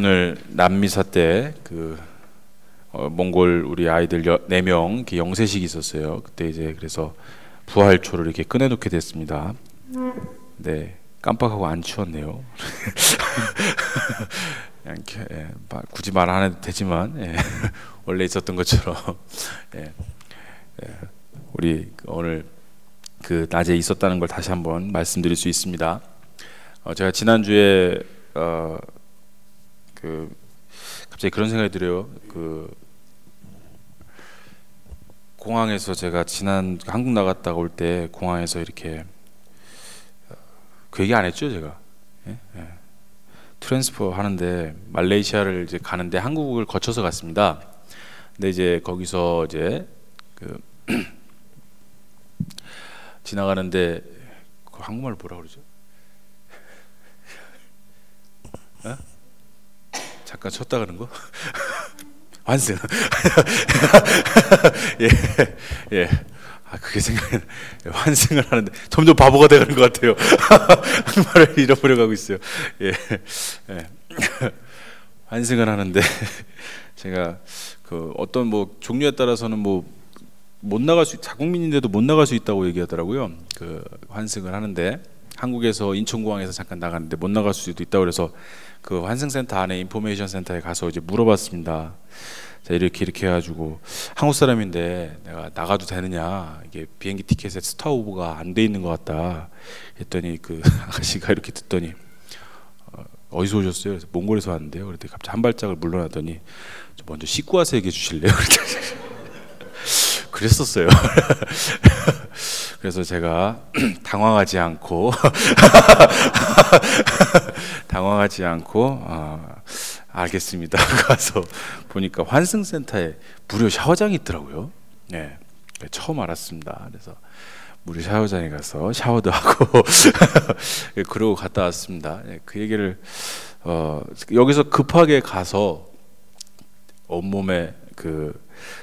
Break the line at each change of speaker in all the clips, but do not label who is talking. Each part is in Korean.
오늘 남미사 때그 어, 몽골 우리 아이들 네명 영세식이 있었어요. 그때 이제 그래서 부활초를 이렇게 꺼내놓게 됐습니다. 네, 깜빡하고 안 치웠네요. 이렇게 예, 굳이 말 안 해도 되지만 예, 원래 있었던 것처럼 예, 예, 우리 오늘 그 낮에 있었다는 걸 다시 한번 말씀드릴 수 있습니다. 어, 제가 지난 주에 어, 그 갑자기 그런 생각이 들어요. 그 공항에서 제가 지난 한국 나갔다가 올때 공항에서 이렇게 어, 그 얘기 안 했죠 제가 예? 예. transfer 하는데 말레이시아를 이제 가는데 한국을 거쳐서 갔습니다. 근데 이제 거기서 이제 그 지나가는데 그 한국말 뭐라 그러죠? 어? 잠깐 쳤다 그런 거? 환승. 예, 예. 아, 그게 생각이 나. 환승을 하는데 점점 바보가 되는 것 같아요. 한말을 잃어버려 가고 있어요. 예, 예. 환승을 하는데 제가 그 어떤 뭐 종류에 따라서는 뭐 못 나갈 수 자국민인데도 못 나갈 수 있다고 얘기하더라고요. 그 환승을 하는데 한국에서 인천공항에서 잠깐 나갔는데 못 나갈 수도 있다고 그래서 그 환승센터 안에 인포메이션 센터에 가서 이제 물어봤습니다. 자 이렇게 이렇게 해가지고 한국 사람인데 내가 나가도 되느냐 이게 비행기 티켓에 스타 오버가 안 돼 있는 것 같다 했더니 그 아가씨가 이렇게 듣더니 어, 디서 오셨어요? 그래서 몽골에서 왔는데요. 그랬더니 갑자기 한 발짝을 물러나더니 먼저 씻고 와서 얘기해 주실래요? 그랬었어요. 그래서 제가 당황하지 않고 당황하지 않고 어, 알겠습니다. 가서 보니까 환승센터에 무료 샤워장이 있더라고요. 네, 처음 알았습니다. 그래서 무료 샤워장에 가서 샤워도 하고 그러고 갔다 왔습니다. 네, 그 얘기를 어, 여기서 급하게 가서 온몸에 그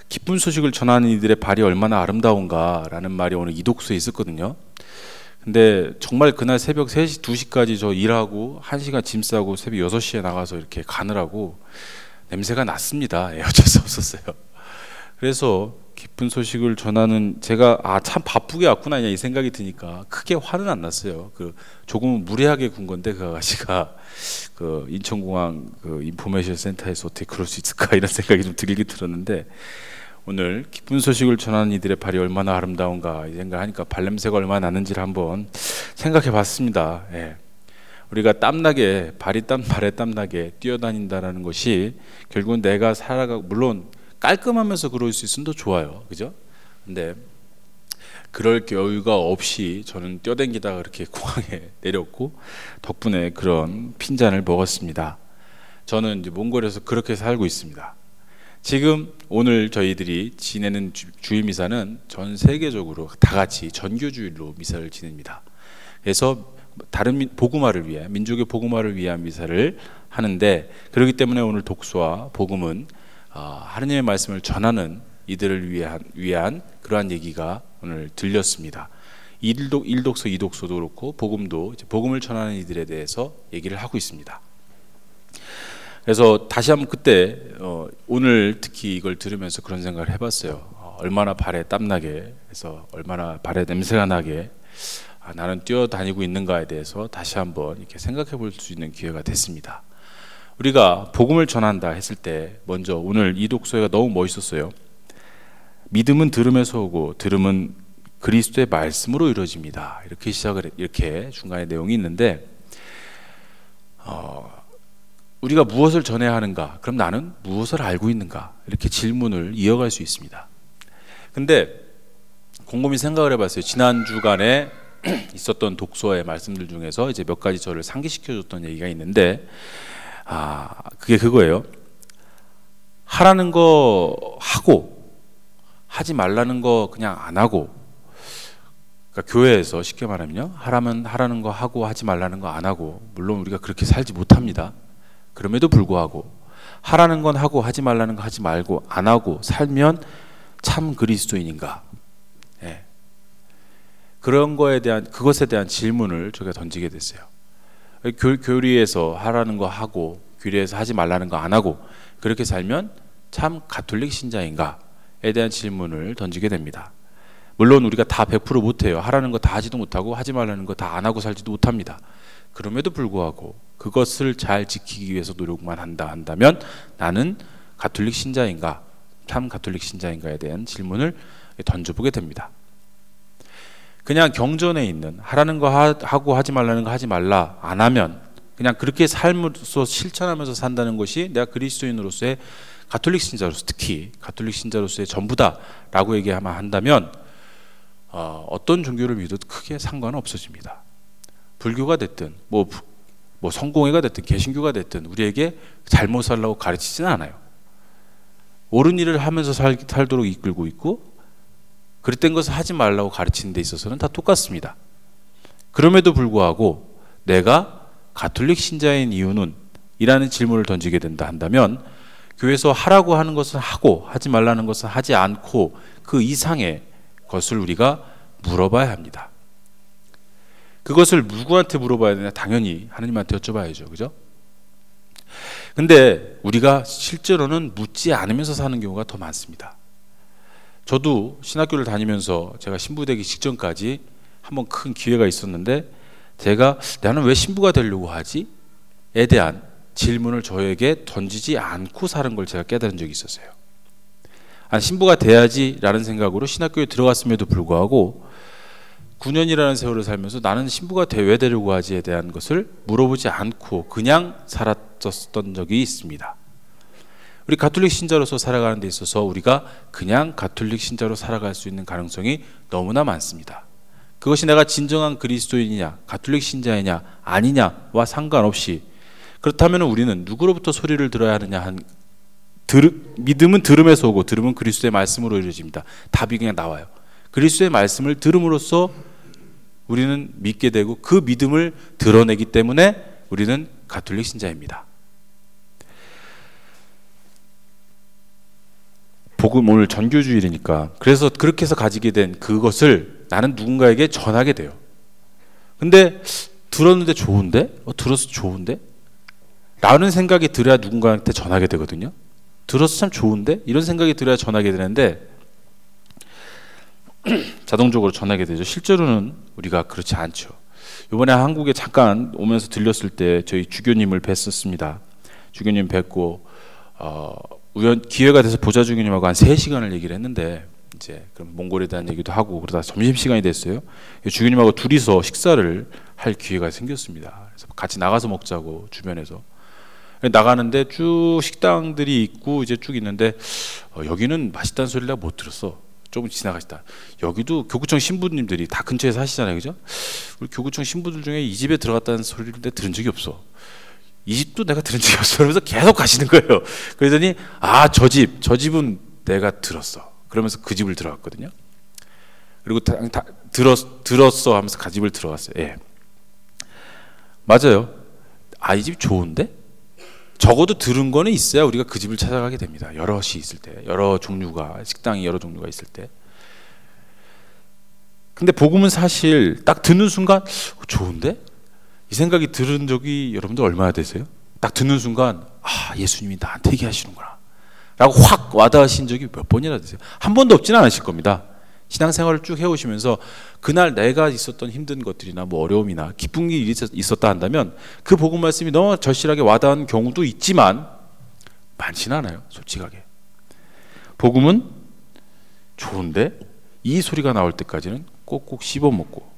기쁜 소식을 전하는 이들의 발이 얼마나 아름다운가라는 말이 오늘 이독서에 있었거든요. 근데 정말 그날 새벽 3시, 2시까지 저 일하고 1시간 짐 싸고 새벽 6시에 나가서 이렇게 가느라고 냄새가 났습니다. 예, 어쩔 수 없었어요. 그래서 기쁜 소식을 전하는 제가 아 참 바쁘게 왔구나 이 생각이 드니까 크게 화는 안 났어요. 그 조금 무례하게 군 건데 그 아가씨가 그 인천공항 그 인포메이션 센터에서 어떻게 그럴 수 있을까 이런 생각이 좀 들긴 들었는데 오늘 기쁜 소식을 전하는 이들의 발이 얼마나 아름다운가 이 생각하니까 발냄새가 얼마나 나는지를 한번 생각해 봤습니다. 예. 우리가 땀나게 발이 땀 발에 땀나게 뛰어다닌다라는 것이 결국은 내가 살아가 물론 깔끔하면서 그럴 수 있으면 더 좋아요. 그죠? 근데 그럴 여유가 없이 저는 뛰어댕기다가 그렇게 공항에 내렸고 덕분에 그런 핀잔을 먹었습니다. 저는 이제 몽골에서 그렇게 살고 있습니다. 지금 오늘 저희들이 지내는 주, 일 미사는 전 세계적으로 다 같이 전교 주일로 미사를 지냅니다. 그래서 다른 복음화를 위해 민족의 복음화를 위한 미사를 하는데 그렇기 때문에 오늘 독서와 복음은 어, 하느님의 말씀을 전하는 이들을 위한 위한 그러한 얘기가 오늘 들렸습니다. 일독 일독서 이독서도 그렇고 복음도 복음을 전하는 이들에 대해서 얘기를 하고 있습니다. 그래서 다시 한번 그때 어, 오늘 특히 이걸 들으면서 그런 생각을 해봤어요. 어, 얼마나 발에 땀나게 해서 얼마나 발에 냄새가 나게 아, 나는 뛰어다니고 있는가에 대해서 다시 한번 이렇게 생각해 볼 수 있는 기회가 됐습니다. 우리가 복음을 전한다 했을 때 먼저 오늘 이 독서가 너무 멋있었어요. 믿음은 들음에서 오고 들음은 그리스도의 말씀으로 이루어집니다. 이렇게 시작을 이렇게 중간에 내용이 있는데 어, 우리가 무엇을 전해야 하는가? 그럼 나는 무엇을 알고 있는가? 이렇게 질문을 이어갈 수 있습니다. 근데 곰곰이 생각을 해봤어요. 지난 주간에 있었던 독서의 말씀들 중에서 이제 몇 가지 저를 상기시켜줬던 얘기가 있는데, 아 그게 그거예요. 하라는 거 하고 하지 말라는 거 그냥 안 하고. 그러니까 교회에서 쉽게 말하면요, 하라면 하라는 거 하고 하지 말라는 거 안 하고. 물론 우리가 그렇게 살지 못합니다. 그럼에도 불구하고 하라는 건 하고 하지 말라는 거 하지 말고 안 하고 살면 참 그리스도인인가? 예. 그런 거에 대한 그것에 대한 질문을 제가 던지게 됐어요. 교, 교리에서 하라는 거 하고 규례에서 하지 말라는 거 안 하고 그렇게 살면 참 가톨릭 신자인가에 대한 질문을 던지게 됩니다. 물론 우리가 다 100% 못해요. 하라는 거 다 하지도 못하고 하지 말라는 거 다 안 하고 살지도 못합니다. 그럼에도 불구하고 그것을 잘 지키기 위해서 노력만 한다 한다면 나는 가톨릭 신자인가, 참 가톨릭 신자인가에 대한 질문을 던져보게 됩니다. 그냥 경전에 있는 하라는 거 하고 하지 말라는 거 하지 말라 안 하면 그냥 그렇게 삶으로서 실천하면서 산다는 것이 내가 그리스도인으로서의 가톨릭 신자로서 특히 가톨릭 신자로서의 전부다라고 얘기하면 한다면 어, 떤 종교를 믿어도 크게 상관은 없어집니다. 불교가 됐든 뭐, 뭐 성공회가 됐든 개신교가 됐든 우리에게 잘못 살라고 가르치지는 않아요. 옳은 일을 하면서 살, 살도록 이끌고 있고 그릇된 것을 하지 말라고 가르치는 데 있어서는 다 똑같습니다. 그럼에도 불구하고 내가 가톨릭 신자인 이유는 이라는 질문을 던지게 된다 한다면 교회에서 하라고 하는 것은 하고 하지 말라는 것은 하지 않고 그 이상의 것을 우리가 물어봐야 합니다. 그것을 누구한테 물어봐야 되냐? 당연히 하나님한테 여쭤봐야죠. 그죠? 근데 우리가 실제로는 묻지 않으면서 사는 경우가 더 많습니다. 저도 신학교를 다니면서 제가 신부 되기 직전까지 한번 큰 기회가 있었는데 제가 나는 왜 신부가 되려고 하지? 에 대한 질문을 저에게 던지지 않고 사는 걸 제가 깨달은 적이 있었어요. 아, 신부가 돼야지라는 생각으로 신학교에 들어갔음에도 불구하고 9년이라는 세월을 살면서 나는 신부가 왜 되려고 하지에 대한 것을 물어보지 않고 그냥 살았었던 적이 있습니다. 우리 가톨릭 신자로서 살아가는 데 있어서 우리가 그냥 가톨릭 신자로 살아갈 수 있는 가능성이 너무나 많습니다. 그것이 내가 진정한 그리스도인이냐, 가톨릭 신자이냐, 아니냐와 상관없이 그렇다면 우리는 누구로부터 소리를 들어야 하느냐 한 들, 믿음은 들음에서 오고 들음은 그리스도의 말씀으로 이루어집니다. 답이 그냥 나와요. 그리스도의 말씀을 들음으로써 우리는 믿게 되고 그 믿음을 드러내기 때문에 우리는 가톨릭 신자입니다. 복음 오늘 전교주일이니까 그래서 그렇게 해서 가지게 된 그것을 나는 누군가에게 전하게 돼요. 근데 들었는데 좋은데? 어, 들어서 좋은데? 라는 생각이 들어야 누군가한테 전하게 되거든요. 들어서 참 좋은데? 이런 생각이 들어야 전하게 되는데 자동적으로 전하게 되죠. 실제로는 우리가 그렇지 않죠. 이번에 한국에 잠깐 오면서 들렸을 때 저희 주교님을 뵀었습니다. 주교님 뵙고 어, 우연 기회가 돼서 보좌 주교님하고 한 3시간을 얘기를 했는데 이제 그럼 몽골에 대한 얘기도 하고 그러다 점심 시간이 됐어요. 주교님하고 둘이서 식사를 할 기회가 생겼습니다. 그래서 같이 나가서 먹자고 주변에서 나가는데 쭉 식당들이 있고 이제 쭉 있는데 어, 여기는 맛있다는 소리를 내가 못 들었어. 조금 지나가시다. 여기도 교구청 신부님들이 다 근처에 사시잖아요, 그죠? 우리 교구청 신부들 중에 이 집에 들어갔다는 소리를 들은 적이 없어. 이 집도 내가 들은 적이 없어. 그러면서 계속 가시는 거예요. 그러더니 아, 저 집, 저 집은 내가 들었어. 그러면서 그 집을 들어갔거든요. 그리고 다, 다 들었 들었어 하면서 그 집을 들어갔어요. 예. 맞아요. 아, 이 집 좋은데? 적어도 들은 거는 있어야 우리가 그 집을 찾아가게 됩니다. 여럿이 있을 때, 여러 종류가 식당이 여러 종류가 있을 때. 근데 복음은 사실 딱 듣는 순간 어, 좋은데 이 생각이 들은 적이 여러분들 얼마나 되세요? 딱 듣는 순간 아 예수님이 나한테 얘기하시는구나 라고 확 와닿으신 적이 몇 번이나 되세요? 한 번도 없지는 않으실 겁니다. 신앙생활을 쭉 해오시면서 그날 내가 있었던 힘든 것들이나 뭐 어려움이나 기쁜 일이 있었다 한다면 그 복음 말씀이 너무 절실하게 와닿은 경우도 있지만 많지는 않아요. 솔직하게. 복음은 좋은데 이 소리가 나올 때까지는 꼭꼭 씹어 먹고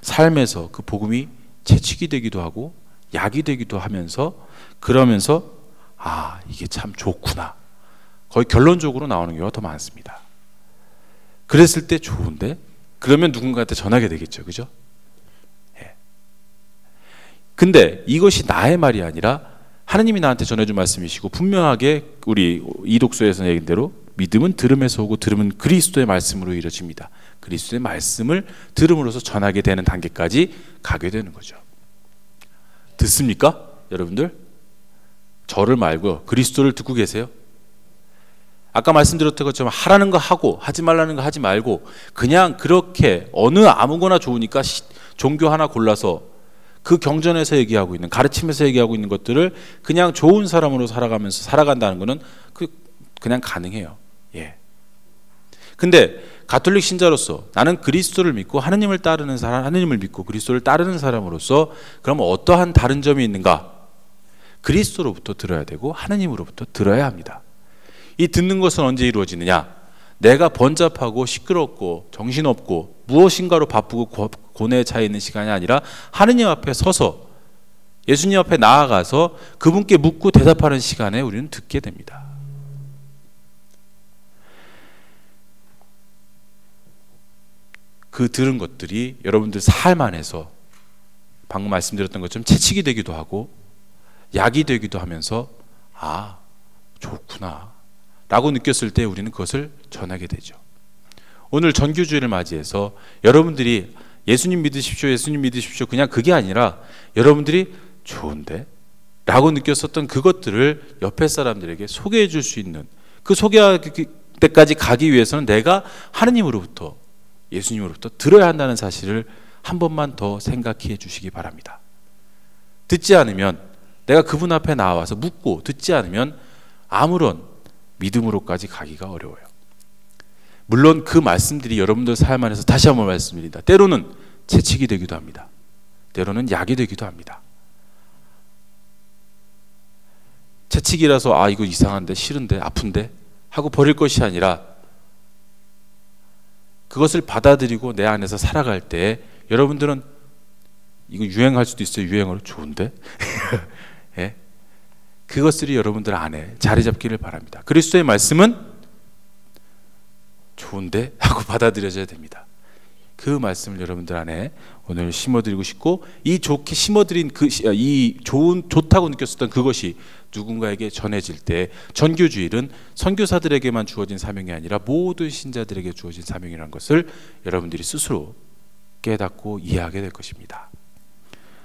삶에서 그 복음이 채찍이 되기도 하고 약이 되기도 하면서 그러면서 아 이게 참 좋구나 거의 결론적으로 나오는 경우가 더 많습니다. 그랬을 때 좋은데 그러면 누군가한테 전하게 되겠죠. 그죠? 예. 근데 이것이 나의 말이 아니라 하나님이 나한테 전해준 말씀이시고 분명하게 우리 이독서에서 얘기한 대로 믿음은 들음에서 오고 들음은 그리스도의 말씀으로 이루어집니다. 그리스도의 말씀을 들음으로써 전하게 되는 단계까지 가게 되는 거죠. 듣습니까? 여러분들? 저를 말고 그리스도를 듣고 계세요? 아까 말씀드렸던 것처럼 하라는 거 하고 하지 말라는 거 하지 말고 그냥 그렇게 어느 아무거나 좋으니까 종교 하나 골라서 그 경전에서 얘기하고 있는 가르침에서 얘기하고 있는 것들을 그냥 좋은 사람으로 살아가면서 살아간다는 것은 그 그냥 가능해요. 예. 근데 가톨릭 신자로서 나는 그리스도를 믿고 하느님을 따르는 사람, 하느님을 믿고 그리스도를 따르는 사람으로서 그럼 어떠한 다른 점이 있는가? 그리스도로부터 들어야 되고 하느님으로부터 들어야 합니다. 이 듣는 것은 언제 이루어지느냐? 내가 번잡하고 시끄럽고 정신없고 무엇인가로 바쁘고 고뇌에 차 있는 시간이 아니라 하느님 앞에 서서 예수님 앞에 나아가서 그분께 묻고 대답하는 시간에 우리는 듣게 됩니다. 그 들은 것들이 여러분들 삶 안에서 방금 말씀드렸던 것처럼 채찍이 되기도 하고 약이 되기도 하면서 아 좋구나 라고 느꼈을 때 우리는 그것을 전하게 되죠. 오늘 전교주의를 맞이해서 여러분들이 예수님 믿으십시오, 예수님 믿으십시오. 그냥 그게 아니라 여러분들이 좋은데? 라고 느꼈었던 그것들을 옆에 사람들에게 소개해 줄 수 있는 그 소개할 때까지 가기 위해서는 내가 하느님으로부터 예수님으로부터 들어야 한다는 사실을 한 번만 더 생각해 주시기 바랍니다. 듣지 않으면 내가 그분 앞에 나와서 묻고 듣지 않으면 아무런 믿음으로까지 가기가 어려워요. 물론 그 말씀들이 여러분들 삶 안에서 다시 한번 말씀드립니다. 때로는 채찍이 되기도 합니다. 때로는 약이 되기도 합니다. 채찍이라서 아 이거 이상한데 싫은데 아픈데 하고 버릴 것이 아니라 그것을 받아들이고 내 안에서 살아갈 때 여러분들은 이거 유행할 수도 있어요. 유행어로 좋은데 예? 그것들이 여러분들 안에 자리 잡기를 바랍니다. 그리스도의 말씀은 좋은데 하고 받아들여져야 됩니다. 그 말씀을 여러분들 안에 오늘 심어드리고 싶고 이 좋게 심어드린 그이 아, 좋은 좋다고 느꼈었던 그것이 누군가에게 전해질 때 전교주일은 선교사들에게만 주어진 사명이 아니라 모든 신자들에게 주어진 사명이라는 것을 여러분들이 스스로 깨닫고 이해하게 될 것입니다.